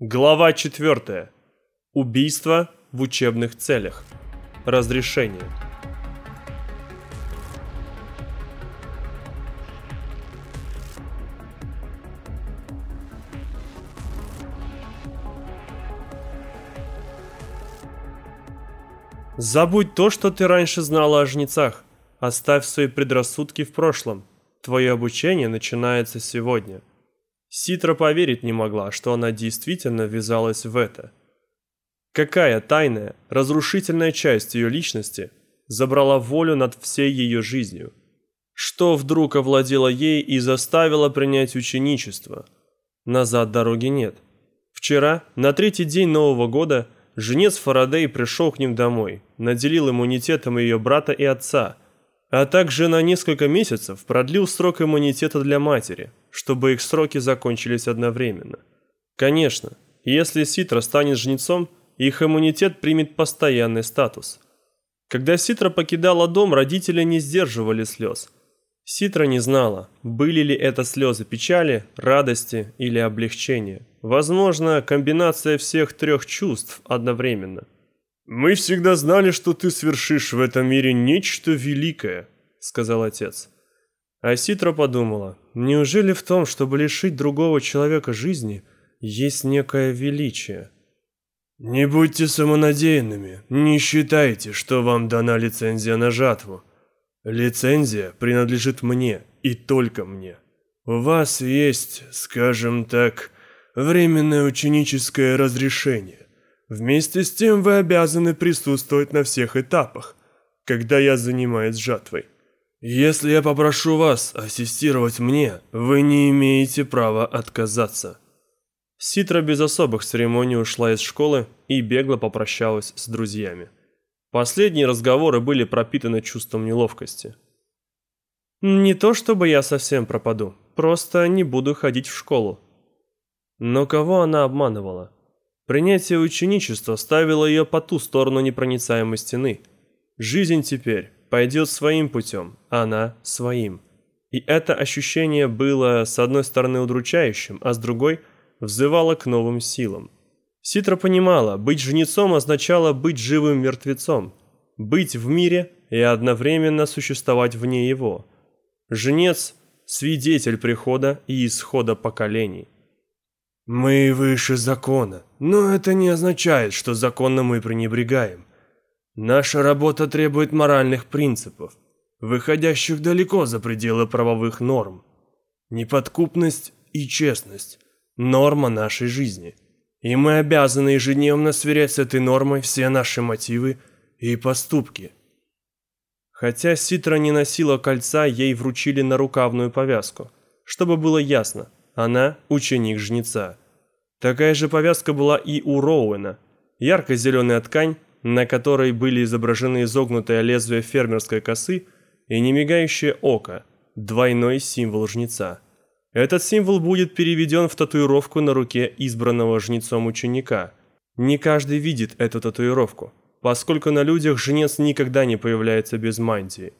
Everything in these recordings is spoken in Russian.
Глава 4. Убийство в учебных целях. Разрешение. Забудь то, что ты раньше знала о жнецах. Оставь свои предрассудки в прошлом. Твое обучение начинается сегодня. Ситра поверить не могла, что она действительно ввязалась в это. Какая тайная, разрушительная часть ее личности забрала волю над всей ее жизнью? Что вдруг овладело ей и заставило принять ученичество? Назад дороги нет. Вчера, на третий день Нового года, женец Фарадей пришел к ним домой, наделил иммунитетом ее брата и отца – а также на несколько месяцев продлил срок иммунитета для матери, чтобы их сроки закончились одновременно. Конечно, если Ситра станет жнецом, их иммунитет примет постоянный статус. Когда Ситра покидала дом, родители не сдерживали слез. Ситра не знала, были ли это слезы печали, радости или облегчения. Возможно, комбинация всех трех чувств одновременно – «Мы всегда знали, что ты свершишь в этом мире нечто великое», — сказал отец. А Ситра подумала, неужели в том, чтобы лишить другого человека жизни, есть некое величие? «Не будьте самонадеянными, не считайте, что вам дана лицензия на жатву. Лицензия принадлежит мне и только мне. У вас есть, скажем так, временное ученическое разрешение. Вместе с тем вы обязаны присутствовать на всех этапах, когда я занимаюсь жатвой. Если я попрошу вас ассистировать мне, вы не имеете права отказаться. Ситра без особых церемоний ушла из школы и бегло попрощалась с друзьями. Последние разговоры были пропитаны чувством неловкости. Не то чтобы я совсем пропаду, просто не буду ходить в школу. Но кого она обманывала? Принятие ученичества ставило ее по ту сторону непроницаемой стены. Жизнь теперь пойдет своим путем, она своим. И это ощущение было, с одной стороны, удручающим, а с другой – взывало к новым силам. Ситра понимала, быть жнецом означало быть живым мертвецом, быть в мире и одновременно существовать вне его. Жнец – свидетель прихода и исхода поколений. Мы выше закона, но это не означает, что законом мы пренебрегаем. Наша работа требует моральных принципов, выходящих далеко за пределы правовых норм. Неподкупность и честность – норма нашей жизни. И мы обязаны ежедневно сверять с этой нормой все наши мотивы и поступки. Хотя Ситра не носила кольца, ей вручили нарукавную повязку, чтобы было ясно – она ученик жнеца. Такая же повязка была и у Роуэна. Ярко-зеленая ткань, на которой были изображены изогнутое лезвие фермерской косы и немигающее око, двойной символ жнеца. Этот символ будет переведен в татуировку на руке избранного жнецом ученика. Не каждый видит эту татуировку, поскольку на людях жнец никогда не появляется без мантии.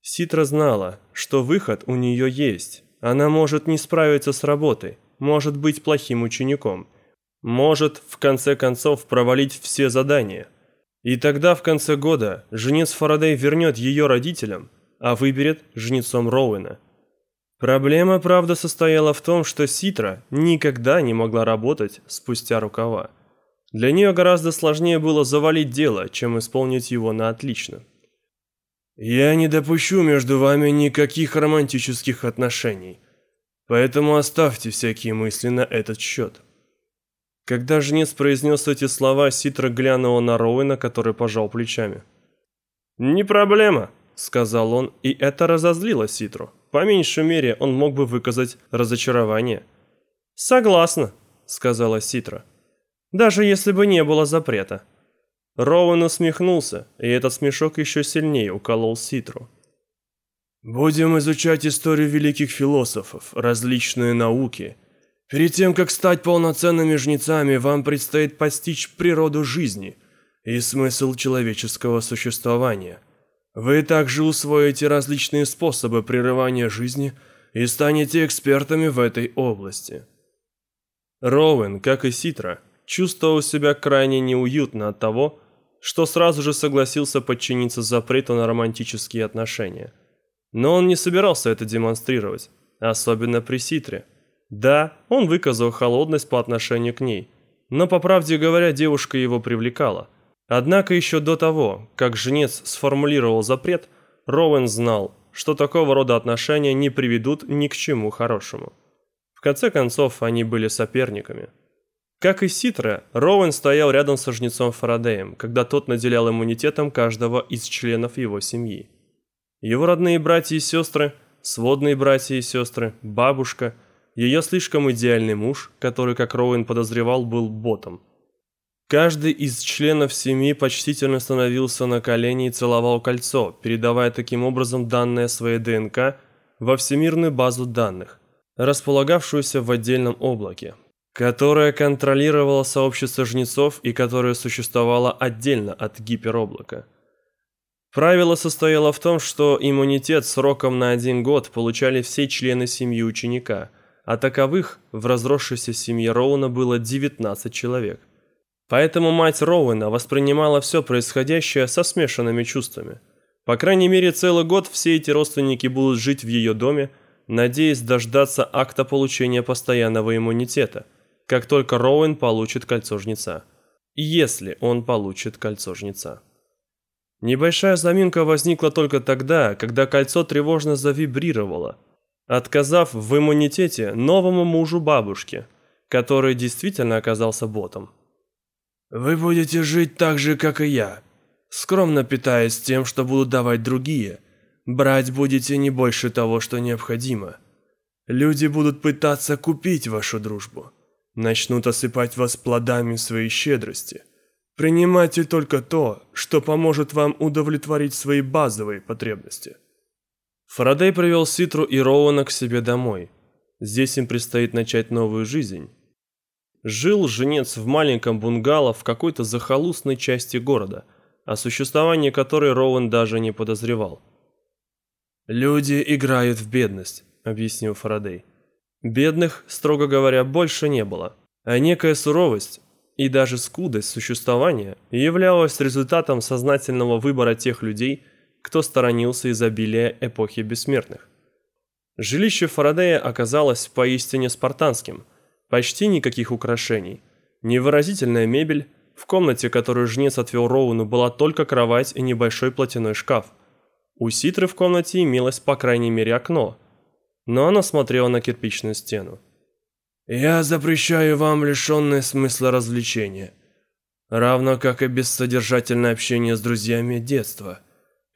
Ситра знала, что выход у нее есть, она может не справиться с работой, может быть плохим учеником, может, в конце концов, провалить все задания. И тогда, в конце года, жнец Фарадей вернет ее родителям, а выберет жнецом Роуэна. Проблема, правда, состояла в том, что Ситра никогда не могла работать спустя рукава. Для нее гораздо сложнее было завалить дело, чем исполнить его на отлично. Я не допущу между вами никаких романтических отношений. Поэтому оставьте всякие мысли на этот счет. Когда жнец произнес эти слова, Ситра глянула на Роуэна, который пожал плечами. «Не проблема», — сказал он, и это разозлило Ситру. По меньшей мере, он мог бы выказать разочарование. «Согласна», — сказала Ситра. «Даже если бы не было запрета». Роуэн усмехнулся, и этот смешок еще сильнее уколол Ситру. «Будем изучать историю великих философов, различные науки. Перед тем, как стать полноценными жнецами, вам предстоит постичь природу жизни и смысл человеческого существования. Вы также усвоите различные способы прерывания жизни и станете экспертами в этой области». Роуэн, как и Ситра, чувствовал себя крайне неуютно от того, что сразу же согласился подчиниться запрету на романтические отношения. Но он не собирался это демонстрировать, особенно при Ситре. Да, он выказал холодность по отношению к ней, но, по правде говоря, девушка его привлекала. Однако еще до того, как женец сформулировал запрет, Роуэн знал, что такого рода отношения не приведут ни к чему хорошему. В конце концов, они были соперниками. Как и Ситра, Роуэн стоял рядом со жнецом Фарадеем, когда тот наделял иммунитетом каждого из членов его семьи. Его родные братья и сестры, сводные братья и сестры, бабушка, ее слишком идеальный муж, который, как Роуэн подозревал, был ботом. Каждый из членов семьи почтительно становился на колени и целовал кольцо, передавая таким образом данные своей ДНК во всемирную базу данных, располагавшуюся в отдельном облаке, которое контролировало сообщество жнецов и которое существовало отдельно от гипероблака. Правило состояло в том, что иммунитет сроком на один год получали все члены семьи ученика, а таковых в разросшейся семье Роуна было 19 человек. Поэтому мать Роуэна воспринимала все происходящее со смешанными чувствами. По крайней мере, целый год все эти родственники будут жить в ее доме, надеясь дождаться акта получения постоянного иммунитета – как только Роуэн получит кольцо жнеца. Если он получит кольцо жнеца. Небольшая заминка возникла только тогда, когда кольцо тревожно завибрировало, отказав в иммунитете новому мужу бабушки, который действительно оказался ботом. «Вы будете жить так же, как и я, скромно питаясь тем, что будут давать другие. Брать будете не больше того, что необходимо. Люди будут пытаться купить вашу дружбу начнут осыпать вас плодами своей щедрости. Принимайте только то, что поможет вам удовлетворить свои базовые потребности. Фарадей привел Ситру и Роуэна к себе домой. Здесь им предстоит начать новую жизнь. Жил женец в маленьком бунгало в какой-то захолустной части города, о существовании которой Роуэн даже не подозревал. «Люди играют в бедность», — объяснил Фарадей. Бедных, строго говоря, больше не было, а некая суровость и даже скудость существования являлась результатом сознательного выбора тех людей, кто сторонился изобилия эпохи бессмертных. Жилище Фарадея оказалось поистине спартанским, почти никаких украшений, невыразительная мебель, в комнате, которую жнец отвел Роуну, была только кровать и небольшой платяной шкаф. У Ситры в комнате имелось по крайней мере окно – но она смотрела на кирпичную стену. «Я запрещаю вам лишенное смысла развлечения, равно как и бессодержательное общение с друзьями детства.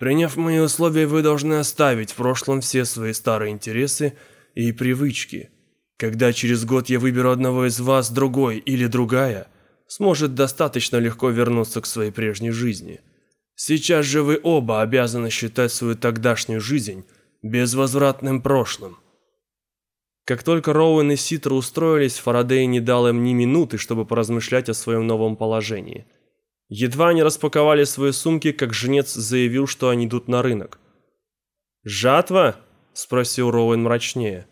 Приняв мои условия, вы должны оставить в прошлом все свои старые интересы и привычки. Когда через год я выберу одного из вас, другой или другая, сможет достаточно легко вернуться к своей прежней жизни. Сейчас же вы оба обязаны считать свою тогдашнюю жизнь безвозвратным прошлым. Как только Роуэн и Ситра устроились, Фарадей не дал им ни минуты, чтобы поразмышлять о своем новом положении. Едва они распаковали свои сумки, как жнец заявил, что они идут на рынок. «Жатва?» – спросил Роуэн мрачнее.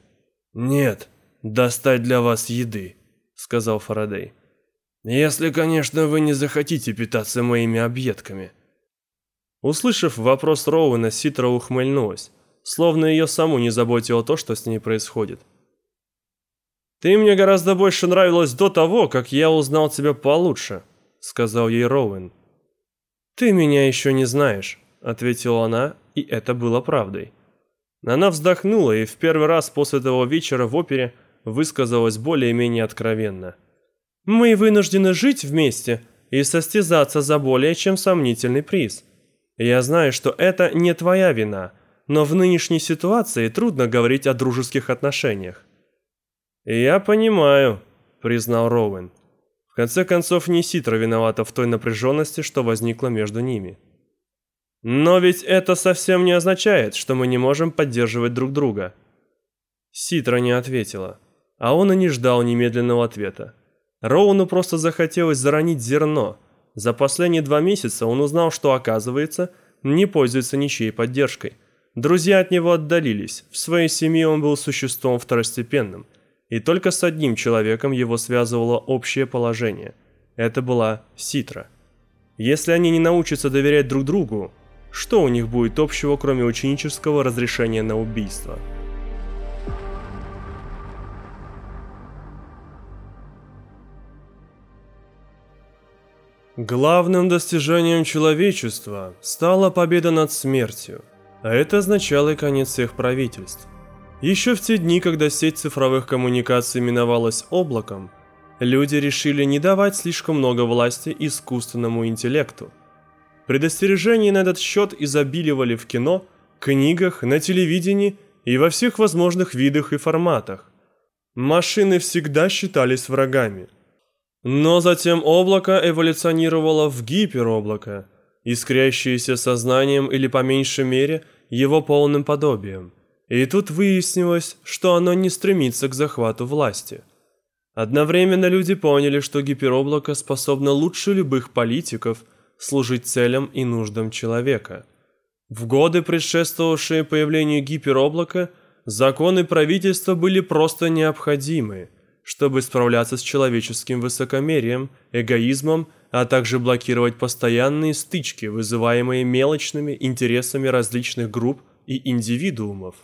«Нет, достать для вас еды», – сказал Фарадей. «Если, конечно, вы не захотите питаться моими объедками». Услышав вопрос Роуэна, Ситра ухмыльнулась, словно ее саму не заботило то, что с ней происходит. «Ты мне гораздо больше нравилась до того, как я узнал тебя получше», — сказал ей Роуэн. «Ты меня еще не знаешь», — ответила она, и это было правдой. Она вздохнула и в первый раз после того вечера в опере высказалась более-менее откровенно. «Мы вынуждены жить вместе и состязаться за более чем сомнительный приз. Я знаю, что это не твоя вина, но в нынешней ситуации трудно говорить о дружеских отношениях. «Я понимаю», — признал Роуэн. В конце концов, не Ситра виновата в той напряженности, что возникла между ними. «Но ведь это совсем не означает, что мы не можем поддерживать друг друга». Ситра не ответила, а он и не ждал немедленного ответа. Роуну просто захотелось заронить зерно. За последние два месяца он узнал, что, оказывается, не пользуется ничьей поддержкой. Друзья от него отдалились, в своей семье он был существом второстепенным – И только с одним человеком его связывало общее положение. Это была Ситра. Если они не научатся доверять друг другу, что у них будет общего, кроме ученического разрешения на убийство? Главным достижением человечества стала победа над смертью, а это означало и конец всех правительств. Еще в те дни, когда сеть цифровых коммуникаций миновалась облаком, люди решили не давать слишком много власти искусственному интеллекту. Предостережения на этот счет изобиливали в кино, книгах, на телевидении и во всех возможных видах и форматах. Машины всегда считались врагами – но затем облако эволюционировало в гипероблако, искрящееся сознанием или по меньшей мере его полным подобием. И тут выяснилось, что оно не стремится к захвату власти. Одновременно люди поняли, что гипероблако способно лучше любых политиков служить целям и нуждам человека. В годы, предшествовавшие появлению гипероблака, законы правительства были просто необходимы – чтобы справляться с человеческим высокомерием, эгоизмом, а также блокировать постоянные стычки, вызываемые мелочными интересами различных групп и индивидуумов.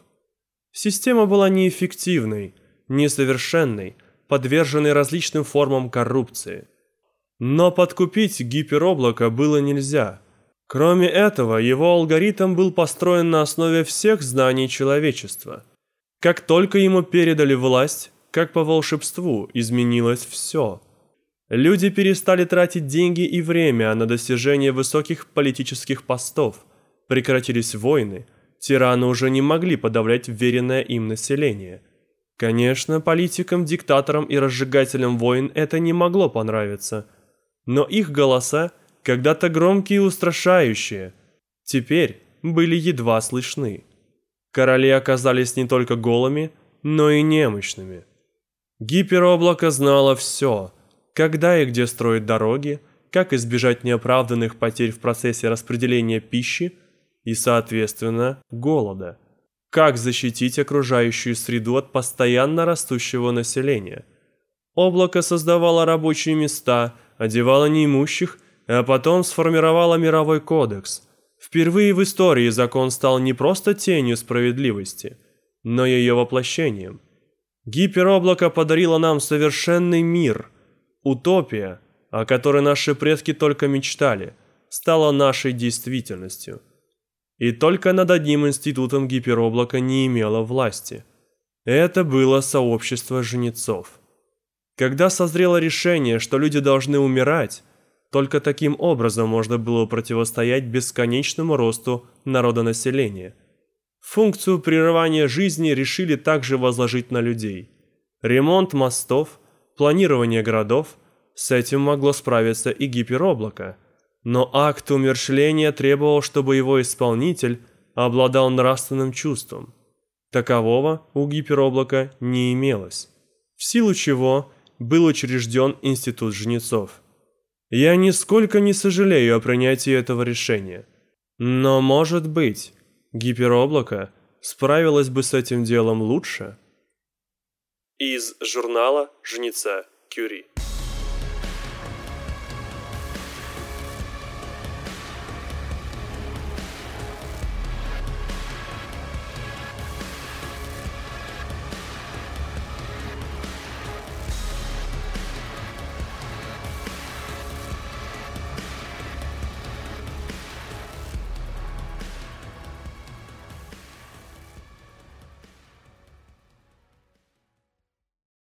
Система была неэффективной, несовершенной, подверженной различным формам коррупции. Но подкупить гипероблако было нельзя. Кроме этого, его алгоритм был построен на основе всех знаний человечества. Как только ему передали власть, как по волшебству изменилось все. Люди перестали тратить деньги и время на достижение высоких политических постов. Прекратились войны. Тираны уже не могли подавлять веренное им население. Конечно, политикам, диктаторам и разжигателям войн это не могло понравиться. Но их голоса, когда-то громкие и устрашающие, теперь были едва слышны. Короли оказались не только голыми, но и немощными. Гипероблако знало все, когда и где строить дороги, как избежать неоправданных потерь в процессе распределения пищи и, соответственно, голода, как защитить окружающую среду от постоянно растущего населения. Облако создавало рабочие места, одевало неимущих, а потом сформировало мировой кодекс. Впервые в истории закон стал не просто тенью справедливости, но ее воплощением. Гипероблако подарило нам совершенный мир. Утопия, о которой наши предки только мечтали, стала нашей действительностью. И только над одним институтом гипероблака не имело власти. Это было сообщество жнецов. Когда созрело решение, что люди должны умирать, только таким образом можно было противостоять бесконечному росту народонаселения – Функцию прерывания жизни решили также возложить на людей. Ремонт мостов, планирование городов – с этим могло справиться и гипероблако. Но акт умершления требовал, чтобы его исполнитель обладал нравственным чувством. Такового у гипероблака не имелось, в силу чего был учрежден институт жнецов. Я нисколько не сожалею о принятии этого решения. Но, может быть, Гипероблако справилось бы с этим делом лучше? Из журнала «Жнеца Кюри»